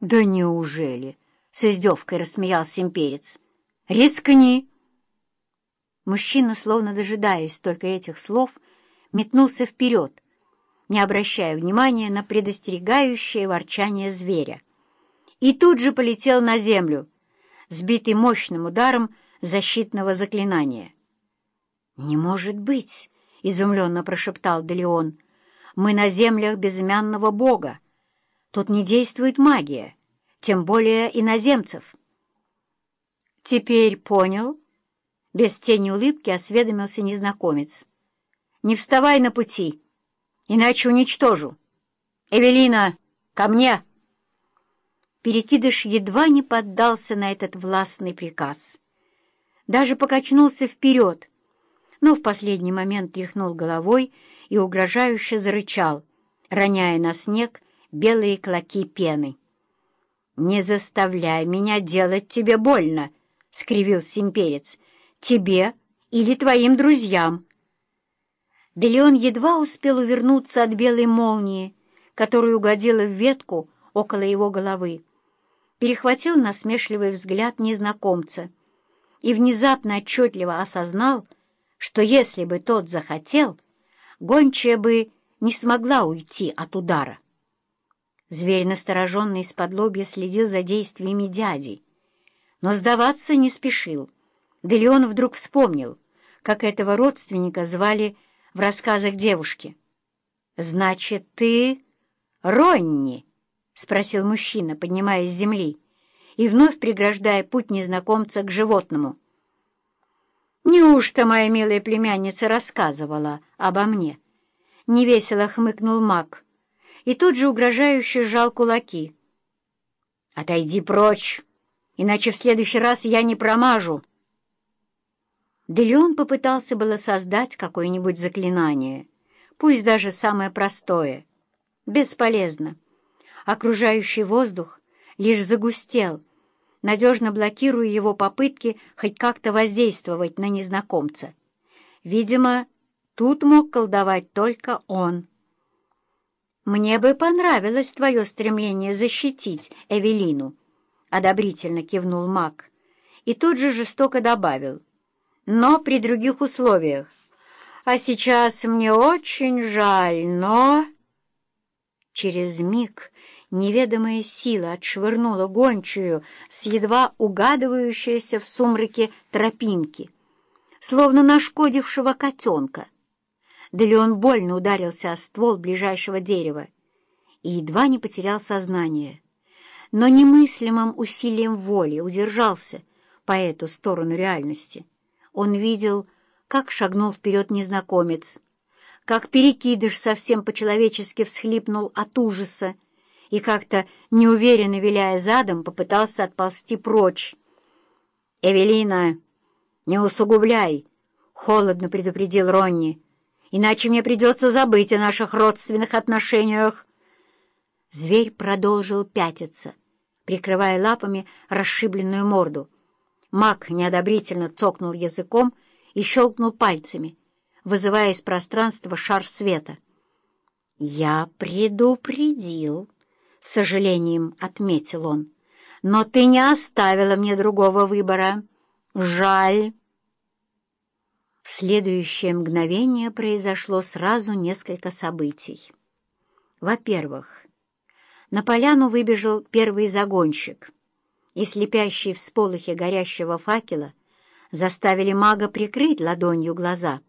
«Да неужели?» — с издевкой рассмеялся имперец. «Рискни!» Мужчина, словно дожидаясь только этих слов, метнулся вперед, не обращая внимания на предостерегающее ворчание зверя. И тут же полетел на землю, сбитый мощным ударом защитного заклинания. «Не может быть!» — изумленно прошептал Делеон. «Мы на землях безымянного бога. Тут не действует магия, тем более иноземцев». «Теперь понял?» — без тени улыбки осведомился незнакомец. «Не вставай на пути, иначе уничтожу. Эвелина, ко мне!» Перекидыш едва не поддался на этот властный приказ. Даже покачнулся вперед, но в последний момент тряхнул головой и угрожающе зарычал, роняя на снег белые клоки пены. «Не заставляй меня делать тебе больно!» — скривился имперец. «Тебе или твоим друзьям?» Делеон едва успел увернуться от белой молнии, которая угодила в ветку около его головы. Перехватил насмешливый взгляд незнакомца и внезапно отчетливо осознал, что если бы тот захотел, гончая бы не смогла уйти от удара. Зверь, настороженный из-под лобья, следил за действиями дяди, но сдаваться не спешил. Да Леон вдруг вспомнил, как этого родственника звали в рассказах девушки. «Значит, ты Ронни?» — спросил мужчина, поднимаясь с земли и вновь преграждая путь незнакомца к животному. «Неужто моя милая племянница рассказывала обо мне?» Невесело хмыкнул маг и тут же угрожающе сжал кулаки. «Отойди прочь, иначе в следующий раз я не промажу!» Делеон попытался было создать какое-нибудь заклинание, пусть даже самое простое. Бесполезно. Окружающий воздух лишь загустел, надежно блокируя его попытки хоть как-то воздействовать на незнакомца. Видимо, тут мог колдовать только он. «Мне бы понравилось твое стремление защитить Эвелину», — одобрительно кивнул маг, и тут же жестоко добавил, «но при других условиях. А сейчас мне очень жаль, но...» Через миг неведомая сила отшвырнула гончую с едва угадывающейся в сумраке тропинки, словно нашкодившего котенка. Да он больно ударился о ствол ближайшего дерева и едва не потерял сознание, но немыслимым усилием воли удержался по эту сторону реальности. Он видел, как шагнул вперед незнакомец, как перекидыш совсем по-человечески всхлипнул от ужаса, и как-то, неуверенно виляя задом, попытался отползти прочь. «Эвелина, не усугубляй!» — холодно предупредил Ронни. «Иначе мне придется забыть о наших родственных отношениях». Зверь продолжил пятиться, прикрывая лапами расшибленную морду. Маг неодобрительно цокнул языком и щелкнул пальцами, вызывая из пространства шар света. «Я предупредил». — с сожалением отметил он. «Но ты не оставила мне другого выбора. Жаль». В следующее мгновение произошло сразу несколько событий. Во-первых, на поляну выбежал первый загонщик, и слепящие всполохи горящего факела заставили мага прикрыть ладонью глаза —